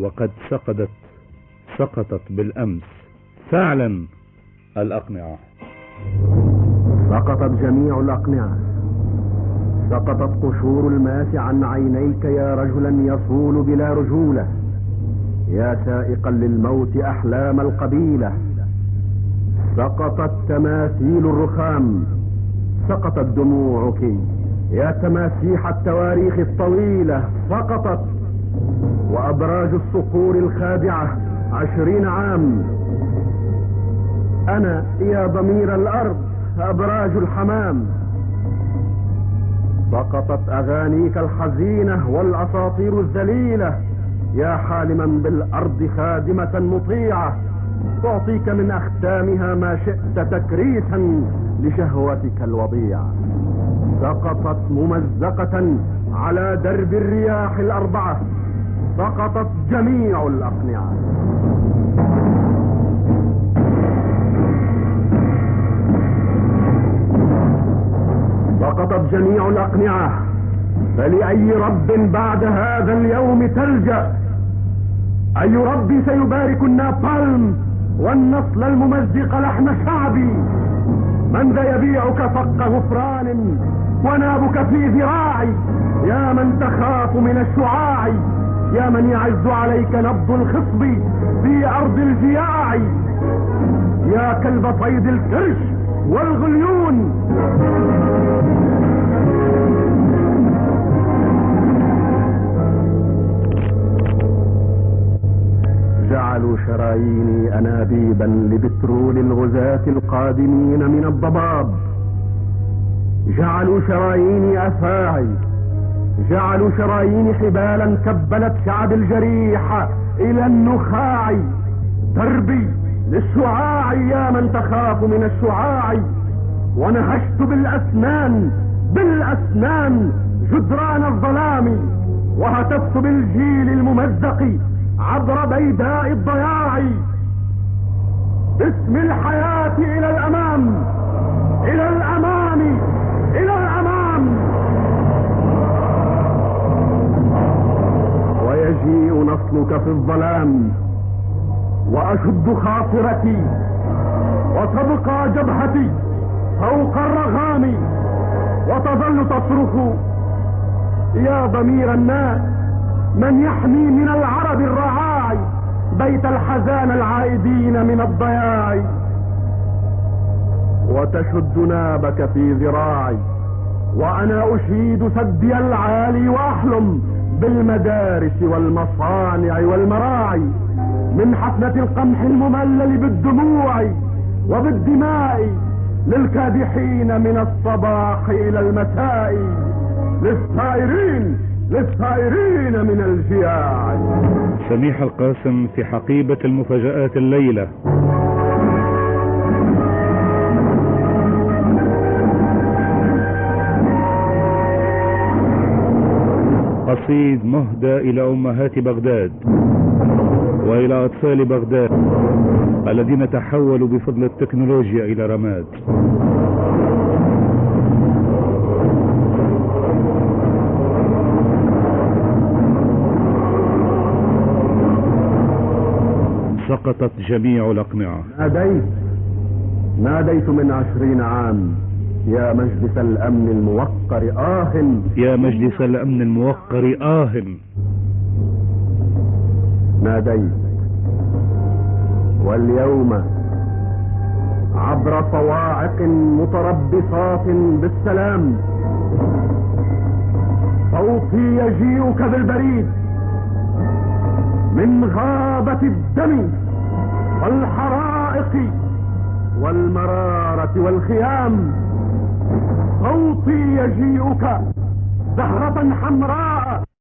وقد سقطت سقطت بالأمس. فعلا الأقنعة. سقطت جميع الأقنعة. سقطت قشور الماس عن عينيك يا رجلا يصول بلا رجولة. يا سائقا للموت أحلام القبيلة. سقطت تماثيل الرخام. سقطت دموعك. يا تماسيح التواريخ الطويلة. سقطت. وأبراج الصقور الخادعة عشرين عام. أنا يا ضمير الأرض أبراج الحمام. سقطت أغانيك الحزينة والأساطير الذليلة. يا حالما بالأرض خادمة مطيعة. تعطيك من أختامها ما شئت تكريسا لشهوتك الوضيعة. سقطت ممزقة على درب الرياح الأربعة. سقطت جميع الأقنعة. سقطت جميع الأقنعة. فلأي رب بعد هذا اليوم تلجأ؟ أي رب سيبارك النابالم والنصل الممزق لحم شعبي؟ من ذا يبيعك فق غفران ونابك في ذراعي؟ يا من تخاف من الشعاع؟ يا من يعز عليك نبض الخصب في أرض الجياع. يا كلب صيد الكرش والغليون. جعلوا شراييني أنابيبا لبترول الغزاة القادمين من الضباب. جعلوا شراييني أفاعي جعلوا شراييني حبالا كبلت شعب الجريح إلى النخاع. دربي للشعاع يا من تخاف من الشعاع. ونهشت بالأسنان بالأسنان جدران الظلام. وهتفت بالجيل الممزق عبر بيداء الضياع. باسم الحياة إلى الأمام. نصلك في الظلام وأشد خاصرتي وتبقى جبهتي فوق الرغام وتظل تصرخ يا ضمير الناس من يحمي من العرب الرعاع بيت الحزان العائدين من الضياع؟ وتشد نابك في ذراعي وأنا أشيد سدي العالي وأحلم بالمدارس والمصانع والمراعي من حفلة القمح المملل بالدموع وبالدماء للكادحين من الصباح إلى المساء للسائرين للسائرين من الجياع. سميح القاسم في حقيبة المفاجآت الليلة. قصيد مهدى إلى أمهات بغداد وإلى أطفال بغداد الذين تحولوا بفضل التكنولوجيا إلى رماد. سقطت جميع الأقنعة. ناديت. ناديت من عشرين عام. يا مجلس الأمن الموقر آه يا مجلس الأمن الموقر آه ناديت. واليوم عبر صواعق متربصات بالسلام. صوتي يجيئك بالبريد. من غابة الدم والحرائق والمرارة والخيام. صوتي يجيئك زهرة حمراء